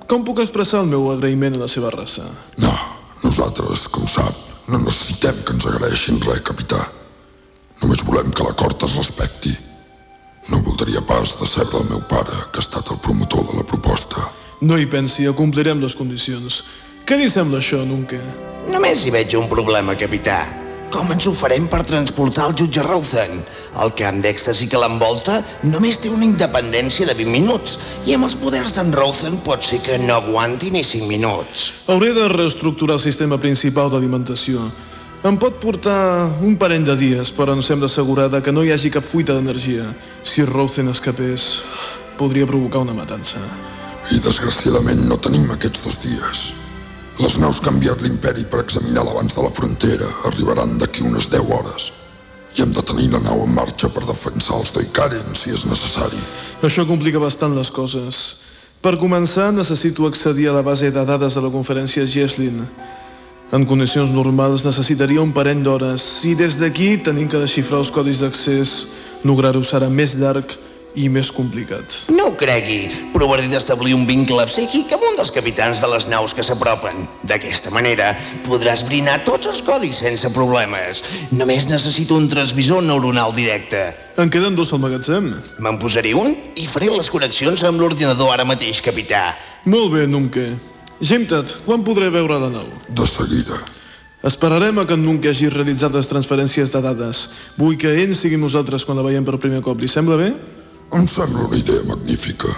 com puc expressar el meu agraïment a la seva raça? No, nosaltres, com sap, no necessitem que ens agraeixin res, capità. Només volem que l'acord es respecti. No voldria pas decebre el meu pare, que ha estat el promotor de la proposta. No hi pensi, acomplirem les condicions. Què li sembla això, Nunca? Només hi veig un problema, capità. Com ens ho farem per transportar el jutge Routhen? El camp d'èxtasi que l'envolta només té una independència de 20 minuts i amb els poders d'en Routhen pot ser que no aguanti ni 5 minuts. Hauré de reestructurar el sistema principal d'alimentació. Em pot portar un parell de dies, però ens hem d'assegurar que no hi hagi cap fuita d'energia. Si Routhen escapés, podria provocar una matança. I desgraciadament no tenim aquests dos dies. Les naus que ha enviat l'imperi per examinar l'abans de la frontera arribaran d'aquí unes 10 hores. I hem de tenir la nau en marxa per defensar els Doikaren si és necessari. Això complica bastant les coses. Per començar, necessito accedir a la base de dades de la conferència Geslin. En condicions normals necessitaria un parell d'hores i des d'aquí, tenint que desxifrar els codis d'accés, lograr-ho serà més llarg i més complicat. No ho cregui. Provaré d'establir un vincle psíquic amb un dels capitans de les naus que s'apropen. D'aquesta manera podràs brinar tots els codis sense problemes. Només necessito un transmissor neuronal directe. En queden dos al magatzem. Me'n posaré un i faré les connexions amb l'ordinador ara mateix, capità. Molt bé, Nunke. Gemtat, quan podré veure la nau? De seguida. Esperarem a que en Nunke hagi realitzat les transferències de dades. Vull que ell sigui nosaltres quan la veiem per primer cop. Li sembla bé? Em sembla una idea magnífica.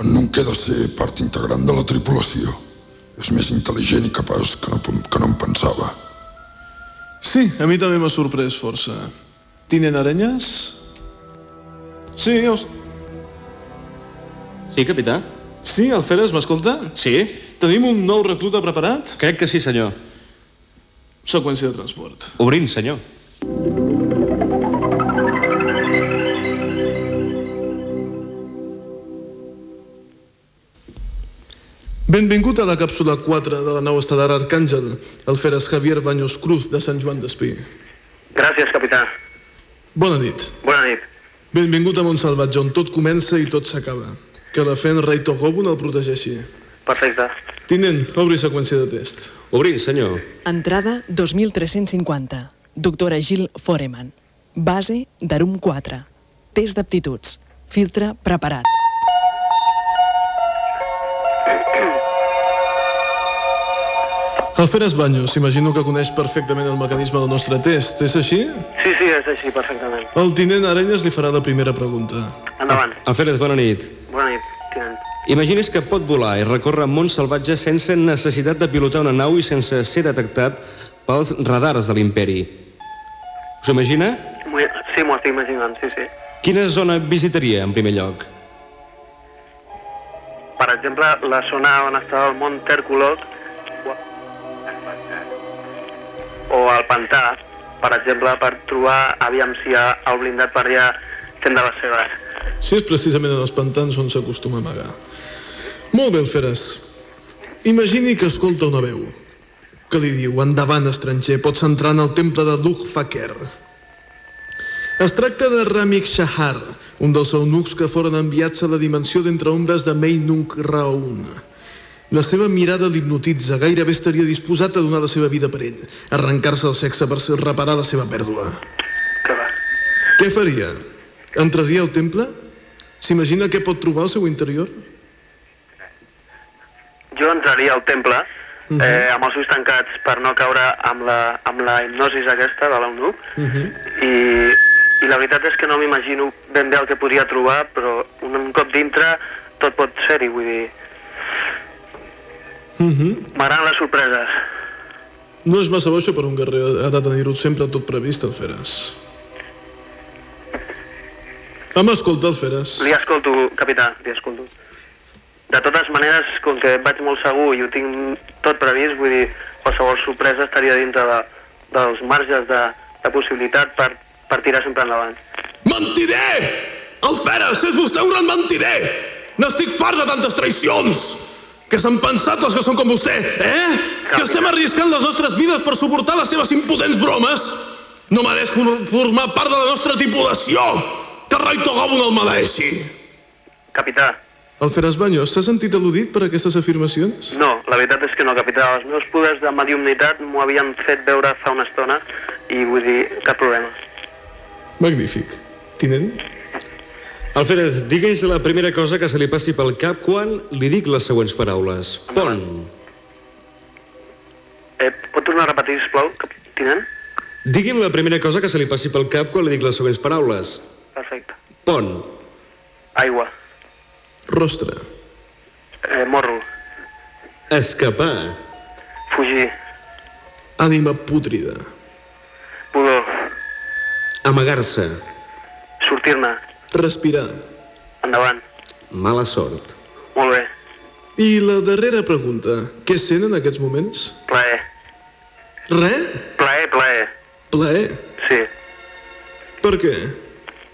En no em queda ser part integrant de la tripulació. És més intel·ligent i capaç que no, que no em pensava. Sí, a mi també m'ha sorprès força. Tinent Arenyes? Sí, us... Sí, capità? Sí, Alferes, m'escolta? Sí. Tenim un nou recluta preparat? Crec que sí, senyor. Seqüència de transport. Obrint, senyor. Benvingut a la càpsula 4 de la nau estel·lar Arcàngel, el feres Javier Baños Cruz de Sant Joan d'Espí. Gràcies, capità. Bona nit. Bona nit. Benvingut a Montsalvatge, on tot comença i tot s'acaba. Que la fent rei Togobun el protegeixi. Perfecte. Tinent, obri seqüència de test. Obrint, senyor. Entrada 2350. Doctora Gil Foreman. Base d'Arum 4. Test d'aptituds. Filtre preparat. Alferes Baños, imagino que coneix perfectament el mecanisme del nostre test. És així? Sí, sí, és així, perfectament. El tinent Arenyes li farà la primera pregunta. Endavant. Alferez, bona nit. Bona nit, tinent. Imagini's que pot volar i recórrer món salvatge sense necessitat de pilotar una nau i sense ser detectat pels radars de l'imperi. Us ho imagina? Sí, m'ho estic imaginant, sí, sí. Quina zona visitaria en primer lloc? Per exemple, la zona on estava el mont Tèrculos o el pantà, per exemple, per trobar, aviam si el blindat per allà fent de les seves. Si és precisament en els pantans on s'acostuma a amagar. Molt bé, Alferes. Imagini que escolta una veu que li diu endavant, estranger, pots entrar en el temple de Lug Faker. Es tracta de Ramik Shahar, un dels eunucs que foren enviats a la dimensió d'entre ombres de Meinung Raun. La seva mirada l'hipnotitza, gairebé estaria disposat a donar la seva vida per ell, arrencar-se el sexe per reparar la seva pèrdua. Què faria? Entraria al temple? S'imagina què pot trobar al seu interior? Jo entraria al temple Mhm. eh, amb els ulls tancats per no caure amb la, amb la hipnosis aquesta de l'eunuc i, i la veritat és que no m'imagino ben bé el que podria trobar però un, un cop dintre tot pot ser-hi, vull dir m'agraden les sorpreses No és massa boixa per un guerrer, ha de tenir-ho sempre tot previst, el Feres. Vam escoltar el Feres. Li escolto, capità, li escolto. De totes maneres, com que vaig molt segur i ho tinc tot previst, vull dir, qualsevol sorpresa estaria dintre de, dels marges de, de possibilitat per, per tirar sempre endavant. Mentider! Alferes, és vostè un gran mentider! N'estic fart de tantes traïcions! Que s'han pensat els que són com vostè, eh? Que estem arriscant les nostres vides per suportar les seves impotents bromes? No mereix for formar part de la nostra tripulació! Que Rai Togobun el maleeixi! Capità, El Feres Baños, s'ha sentit al·ludit per aquestes afirmacions? no, la veritat és que no, capità. Els meus poders de mediumnitat m'ho havien fet veure fa una estona i vull dir, cap problema. Magnífic. Tinent? Alferez, digues la primera cosa que se li passi pel cap quan li dic les següents paraules. Pont. Eh, pot tornar a repetir, sisplau, tinent? Digui'm la primera cosa que se li passi pel cap quan li dic les següents paraules. Perfecte. Pont. Aigua. Rostre. Eh, morro. Escapar. Fugir. Ànima pútrida. Pudor. Amagar-se. Sortir-ne. Respirar. Endavant. Mala sort. Molt bé. I la darrera pregunta. Què sent en aquests moments? Plaer. Res? Plaer, plaer. Plaer? Sí. Per què?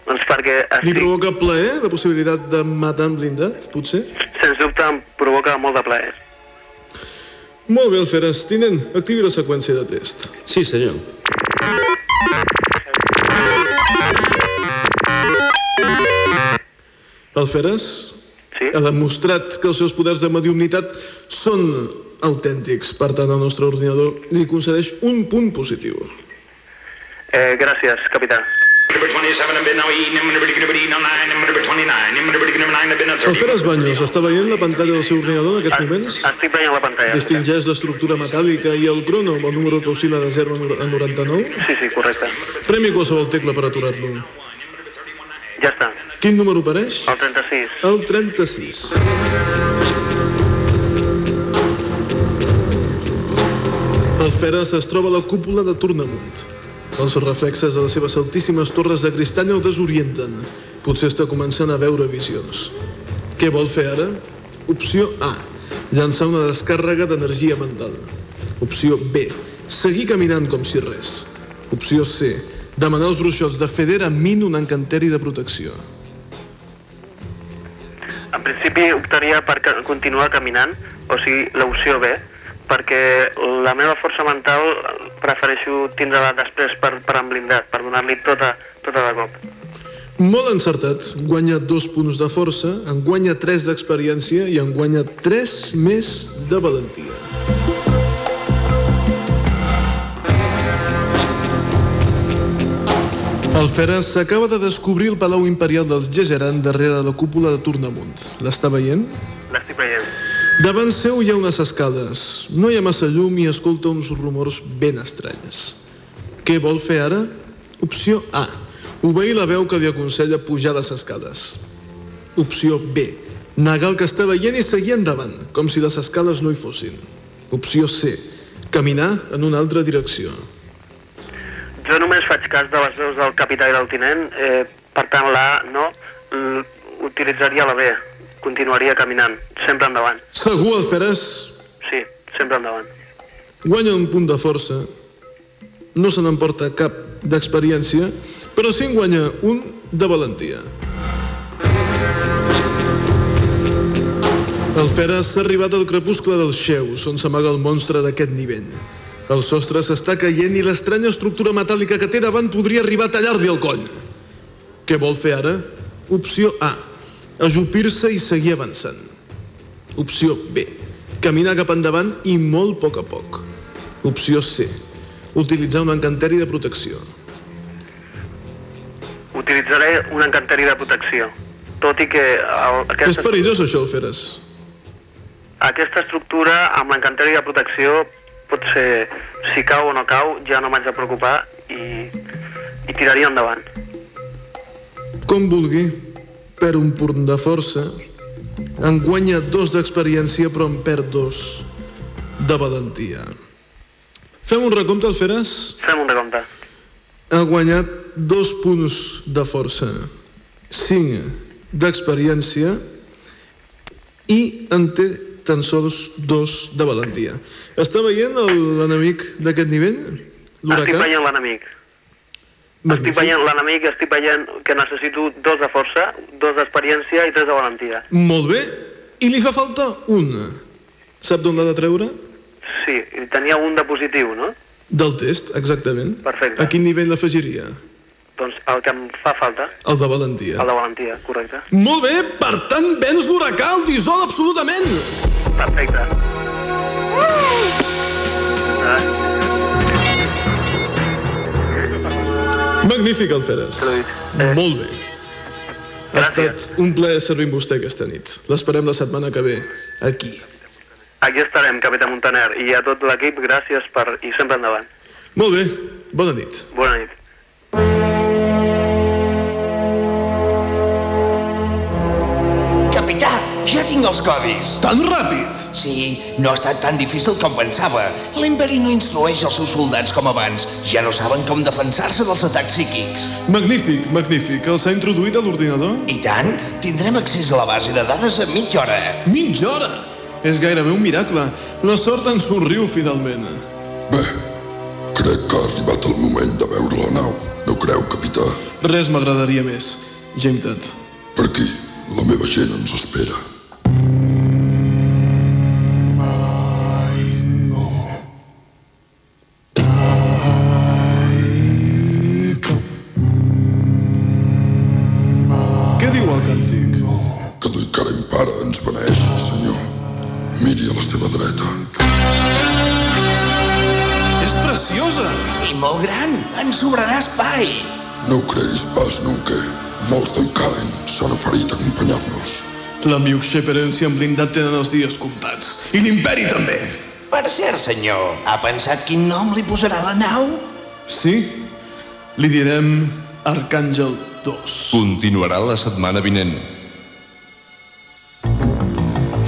Doncs perquè Li estic, provoca plaer la possibilitat de matar en blindat, potser? sens dubte, em provoca molt de plaer. Molt bé, Alferes. Tinent, activi la seqüència de test. Sí, senyor. Alferes sí? ha demostrat que els seus poders de mediumnitat són autèntics. Per tant, el nostre ordinador li concedeix un punt positiu. Eh, gràcies, capità. Number 27 have been now eating, number 29, number 29, number 29 have been at Alferes Baños, està veient la pantalla del seu ordinador en aquests moments? Estic veient la pantalla. Distingeix l'estructura metàl·lica i el crono amb el número que oscil·la de 0 a 99? Sí, sí, correcte. Premi qualsevol tecla per aturar-lo. Ja està. Quin número apareix? El 36. El 36. El Feres es troba a la cúpula de Tornamunt. Els reflexes de les seves altíssimes torres de cristall el desorienten. Potser està començant a veure visions. Què vol fer ara? Opció A. Llançar una descàrrega d'energia mental. Opció B. Seguir caminant com si res. Opció C. Demanar als bruixots de Federa Min un encanteri de protecció. En principi optaria per continuar caminant, o sigui, l'opció B, perquè la meva força mental prefereixo tindre-la després per, per emblindat, per donar-li tota, tota de cop. Molt encertat. Guanya dos punts de força, en guanya tres d'experiència i en guanya tres més de valentia. El Feres s'acaba de descobrir el Palau Imperial dels Gesseran darrere de la cúpula de Tornamunt. L'està veient? L'estic veient. Davant seu hi ha unes escales. No hi ha massa llum i escolta uns rumors ben estranys. Què vol fer ara? Opció A. Obeir la veu que li aconsella pujar les escales. Opció B. Negar el que està veient i seguir endavant, com si les escales no hi fossin. Opció C. Caminar en una altra direcció. Jo només faig cas de les veus del capità i del tinent, eh, per tant la A no, utilitzaria la B, continuaria caminant, sempre endavant. Segur el Feres Sí, sempre endavant. guanya un punt de força, no se n'emporta cap d'experiència, però sí en guanya un de valentia. El Feres s'ha arribat al crepuscle dels Xeus, on s'amaga el monstre d'aquest nivell. El sostre s'està caient i l'estranya estructura metàl·lica que té davant podria arribar a tallar-li el coll. Què vol fer ara? Opció A. Ajupir-se i seguir avançant. Opció B. Caminar cap endavant i molt a poc a poc. Opció C. Utilitzar un encanteri de protecció. Utilitzaré un encanteri de protecció, tot i que el, És aquesta, perillós això, el Feres. aquesta estructura amb l'encanteri de protecció pot ser, si cau o no cau, ja no m'haig de preocupar i, i tiraria endavant. Com vulgui, per un punt de força, en guanya dos d'experiència però en perd dos de valentia. Fem un recompte, el Feres? Fem un recompte. Ha guanyat dos punts de força, cinc d'experiència i en té tan sols dos de valentia. Està veient l'enemic d'aquest nivell? Estic veient l'enemic. Estic veient l'enemic, estic veient que necessito dos de força, dos d'experiència i tres de valentia. Molt bé. I li fa falta un. Sap d'on l'ha de treure? Sí, tenia un de positiu, no? Del test, exactament. Perfecte. A quin nivell l'afegiria? Doncs el que em fa falta, El de valentia. el de valentia, correcte. Molt bé, per tant, vens l'huracà, el dissol absolutament. Perfecte. Magnífic, Alferes. Eh. Molt bé. Ha estat un plaer servir amb vostè aquesta nit. L'esperem la setmana que ve, aquí. Aquí estarem, capità Montaner, i a tot l'equip, gràcies per... i sempre endavant. Molt bé, bona nit. Bona nit. Capità, ja tinc els codis. Tan ràpid? Sí, no ha estat tan difícil com pensava. L'imperi no instrueix els seus soldats com abans. Ja no saben com defensar-se dels atacs psíquics. Magnífic, magnífic. Els ha introduït a l'ordinador? I tant, tindrem accés a la base de dades en mitja hora. Mitja hora? És gairebé un miracle. La sort ens somriu finalment. Bé, crec que ha arribat el moment de veure la nau. No creu, capità? Res m'agradaria més. Gemtat. Per aquí, la meva gent ens espera. Què diu el càntic? Que Doikaren pare ens beneix, senyor. Miri a la seva dreta. És preciosa! I molt gran, ens sobrarà espai. No ho creguis pas, nunca. Molts Doikaren s'han oferit a acompanyar-nos. La Miuk Sheperens i en blindat tenen els dies comptats. I l'imperi també. Per cert, senyor, ha pensat quin nom li posarà la nau? Sí? Li direm Arcàngel 2. Continuarà la setmana vinent.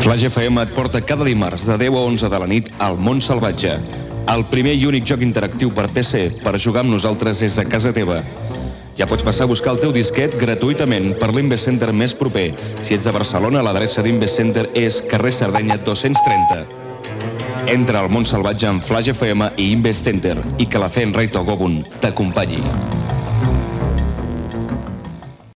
Flash FM et porta cada dimarts de 10 a 11 de la nit al món salvatge. el primer i únic joc interactiu per PC per jugar amb nosaltres des de casa teva. Ja pots passar a buscar el teu disquet gratuïtament per l'Invest Center més proper. Si ets de Barcelona, l'adreça d'Invest Center és carrer Sardenya 230. Entra al món salvatge amb Flash FM i Invest i que la fe en Rei Togobun t'acompanyi.